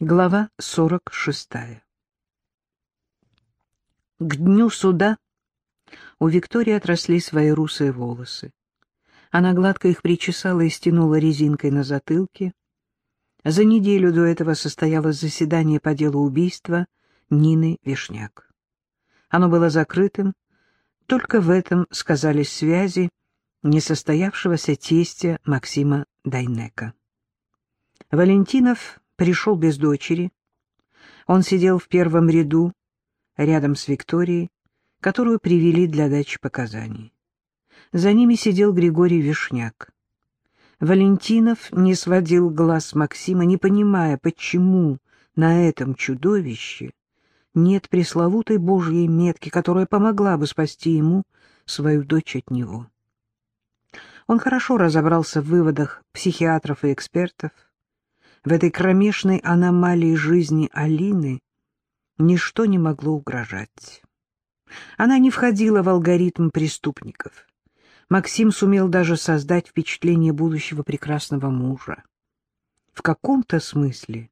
Глава 46. К дню суда у Виктории отросли свои русые волосы. Она гладко их причесала и стянула резинкой на затылке. За неделю до этого состоялось заседание по делу убийства Нины Вишняк. Оно было закрытым, только в этом сказались связи несостоявшегося тестя Максима Дайнека. Валентинов пришел без дочери. Он сидел в первом ряду, рядом с Викторией, которую привели для дачи показаний. За ними сидел Григорий Вишняк. Валентинов не сводил глаз Максима, не понимая, почему на этом чудовище нет пресловутой божьей метки, которая помогла бы спасти ему свою дочь от него. Он хорошо разобрался в выводах психиатров и экспертов, в этой кромешной аномалии жизни Алины ничто не могло угрожать. Она не входила в алгоритм преступников. Максим сумел даже создать впечатление будущего прекрасного мужа. В каком-то смысле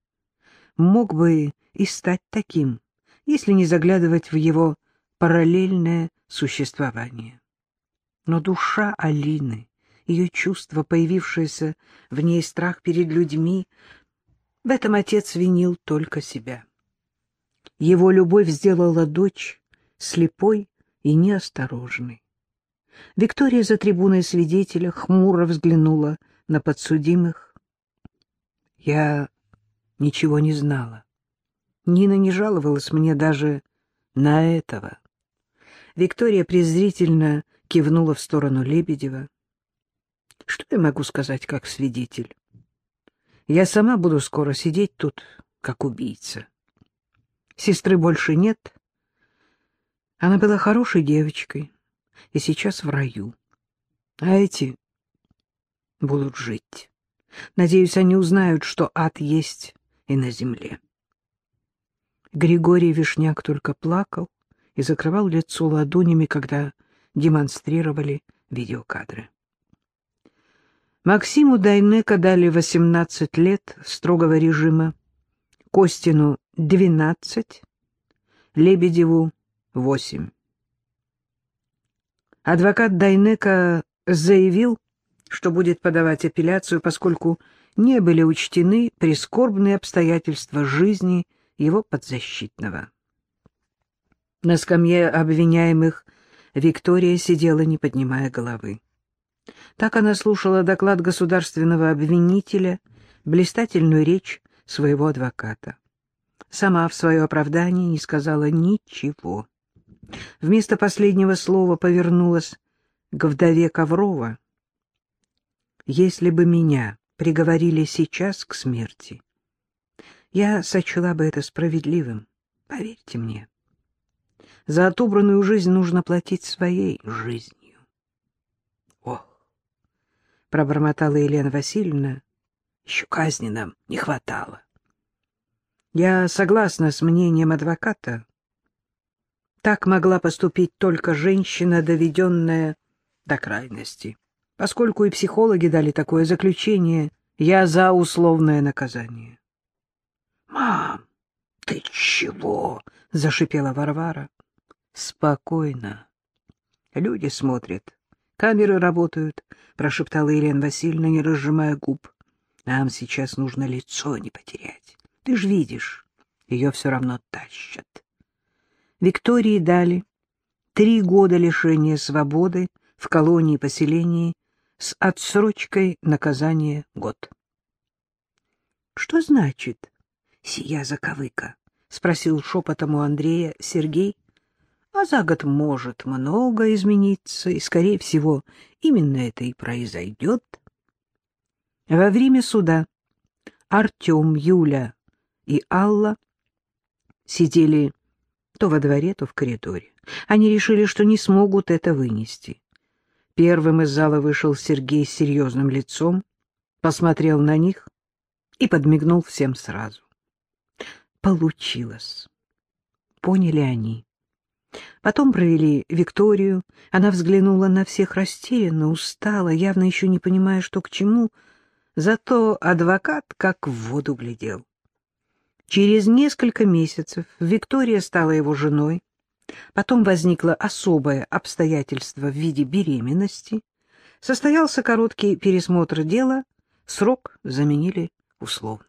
мог бы и стать таким, если не заглядывать в его параллельное существование. Но душа Алины, ее чувство, появившееся в ней страх перед людьми, в этом отец винил только себя. Его любовь сделала дочь слепой и неосторожной. Виктория за трибуной свидетеля хмуро взглянула на подсудимых. Я ничего не знала. Нина не жаловалась мне даже на этого. Виктория презрительно кивнула в сторону Лебедева. Что я могу сказать как свидетель? Я сама буду скоро сидеть тут, как убийца. Сестры больше нет. Она была хорошей девочкой и сейчас в раю. А эти будут жить. Надеюсь, они узнают, что ад есть и на земле. Григорий Вишняк только плакал и закрывал лицо ладонями, когда демонстрировали видеокадры. Максиму Дайнека дали 18 лет строгого режима, Костину — 12, Лебедеву — 8. Адвокат Дайнека заявил, что будет подавать апелляцию, поскольку не были учтены прискорбные обстоятельства жизни его подзащитного. На скамье обвиняемых Виктория сидела, не поднимая головы. Так она слушала доклад государственного обвинителя, блистательную речь своего адвоката. Сама в свое оправдание не сказала ничего. Вместо последнего слова повернулась к вдове Коврова. «Если бы меня приговорили сейчас к смерти, я сочла бы это справедливым, поверьте мне. За отобранную жизнь нужно платить своей жизнью. — пробормотала Елена Васильевна. Еще казни нам не хватало. Я согласна с мнением адвоката. Так могла поступить только женщина, доведенная до крайности. Поскольку и психологи дали такое заключение, я за условное наказание. — Мам, ты чего? — зашипела Варвара. — Спокойно. Люди смотрят. Камеры работают, — прошептала Елена Васильевна, не разжимая губ. Нам сейчас нужно лицо не потерять. Ты ж видишь, ее все равно тащат. Виктории дали три года лишения свободы в колонии-поселении с отсрочкой наказания год. — Что значит сия заковыка? — спросил шепотом у Андрея Сергей, а за год может много измениться, и, скорее всего, именно это и произойдет. Во время суда Артем, Юля и Алла сидели то во дворе, то в коридоре. Они решили, что не смогут это вынести. Первым из зала вышел Сергей с серьезным лицом, посмотрел на них и подмигнул всем сразу. Получилось. Поняли они. Потом провели Викторию. Она взглянула на всех растерянно, устала, явно еще не понимая, что к чему. Зато адвокат как в воду глядел. Через несколько месяцев Виктория стала его женой. Потом возникло особое обстоятельство в виде беременности. Состоялся короткий пересмотр дела, срок заменили условно.